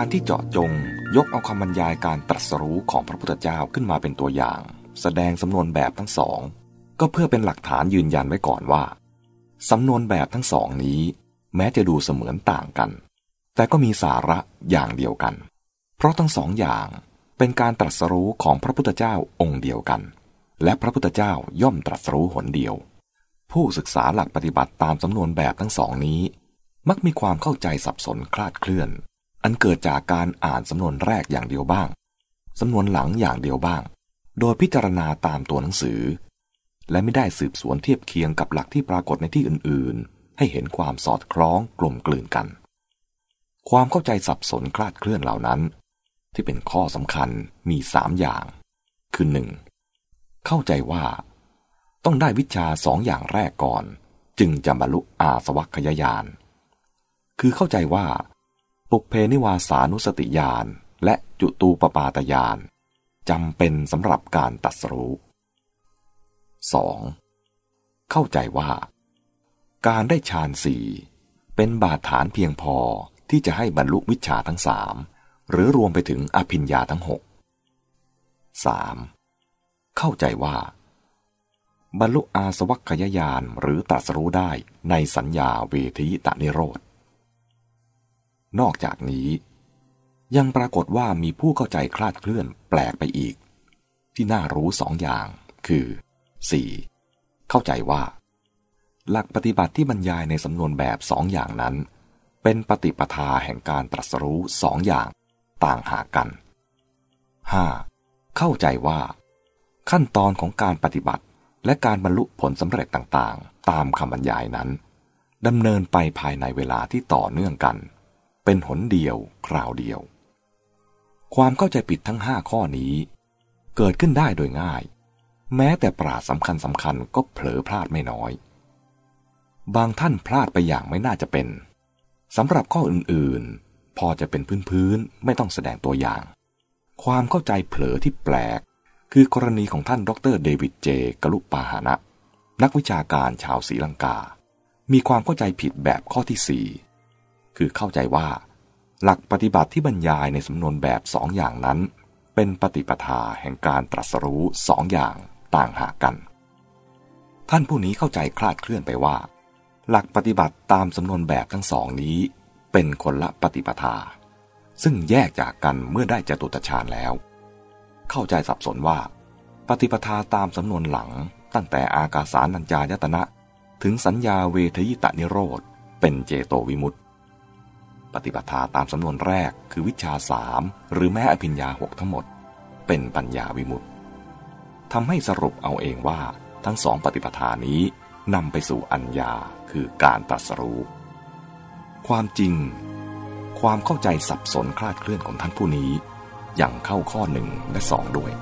การที่เจาะจงยกเอาคำบรรยายการตรัสรู้ของพระพุทธเจ้าขึ้นมาเป็นตัวอย่าง แสดงสำนวนแบบทั้งสอง ก็เพื่อเป็นหลักฐานยืนยันไว้ก่อนว่าสำนวนแบบทั้งสองนี้ แม้จะดูเสมือนต่างกัน แต่ก็มีสาระอย่างเดียวกัน เพราะทั้งสองอย่างเป็นการตรัสรู้ของพระพุทธเจ้าองค์เดียวกัน และพระพุทธเจ้าย่อมตรัสรู้หนเดียว ผู้ศึกษาหลักปฏิบัติตามสำนวนแบบทั้งสองนี้ มักมีความเข้าใจสับสนคลาดเคลื่อน อันเกิดจากการอ่านสำนวนแรกอย่างเดียวบ้าง สำนวนหลังอย่างเดียวบ้าง โดยพิจารณาตามตัวหนังสือ และไม่ได้สืบสวนเทียบเคียงกับหลักที่ปรากฏในที่อื่น ๆ ให้เห็นความสอดคล้องกลมกลืนกัน ความเข้าใจสับสนคลาดเคลื่อนเหล่านั้น ที่เป็นข้อสำคัญมีสามอย่าง คือหนึ่งเข้าใจว่า ต้องได้วิชาสองอย่างแรกก่อน จึงจะบรรลุอาสวัคยายาน คือเข้าใจว่า ปุกเพนิวาสานุสติญาณและจุตูปปาตญาณจำเป็นสำหรับการตัดสู้ 2. เข้าใจว่า การได้ฌานสี่เป็นบาดฐานเพียงพอที่จะให้บรรลุวิชาทั้งสามหรือรวมไปถึงอภิญญาทั้งหก 3. เข้าใจว่า บรรลุอาสวัคยายานหรือตัสรู้ได้ในสัญญาเวทีตานิโรธ นอกจากนี้ ยังปรากฏว่ามีผู้เข้าใจคลาดเคลื่อนแปลกไปอีก ที่น่ารู้สองอย่าง คือ 4. เข้าใจว่า หลักปฏิบัติที่บรรยายในสำนวนแบบสองอย่างนั้น เป็นปฏิปทาแห่งการตรัสรู้สองอย่างต่างหากกัน 5. เข้าใจว่า ขั้นตอนของการปฏิบัติและการบรรลุผลสำเร็จต่างๆ ตามคำบรรยายนั้นดำเนินไปภายในเวลาที่ต่อเนื่องกัน เป็นหนเดียวคราวเดียว ความเข้าใจผิดทั้งห้าข้อนี้ เกิดขึ้นได้โดยง่าย แม้แต่ปราสำคัญสำคัญก็เผลอพลาดไม่น้อย บางท่านพลาดไปอย่างไม่น่าจะเป็นสำหรับข้ออื่นๆ พอจะเป็นพื้นๆ ไม่ต้องแสดงตัวอย่าง ความเข้าใจเผลอที่แปลก คือกรณีของท่านดรเดวิดเจกลุปาหานะ นักวิชาการชาวศรีลังกา มีความเข้าใจผิดแบบข้อที่สี่ คือเข้าใจว่า หลักปฏิบัติที่บรรยายในสำนวนแบบสองอย่างนั้น เป็นปฏิปทาแห่งการตรัสรู้สองอย่างต่างหากกัน ท่านผู้นี้เข้าใจคลาดเคลื่อนไปว่า หลักปฏิบัติตามสำนวนแบบทั้งสองนี้ เป็นคนละปฏิปทา ซึ่งแยกจากกันเมื่อได้จตุตฌานแล้ว เข้าใจสับสนว่า ปฏิปทาตามสำนวนหลังตั้งแต่อากาสานัญจายตนะ ถึงสัญญาเวทยิตานิโรธเป็นเจโตวิมุตติ ฏิปทาตามสำนวนแรกคือวิชาสามหรือแม้อภิญญาหกทั้งหมด เป็นปัญญาวิมุตติทำให้สรุปเอาเองว่าทั้งสองปฏิปทานี้นำไปสู่อัญญาคือการตรัสรู้ ความจริง ความเข้าใจสับสนคลาดเคลื่อนของท่านผู้นี้ อย่างเข้าข้อหนึ่งและสองด้วย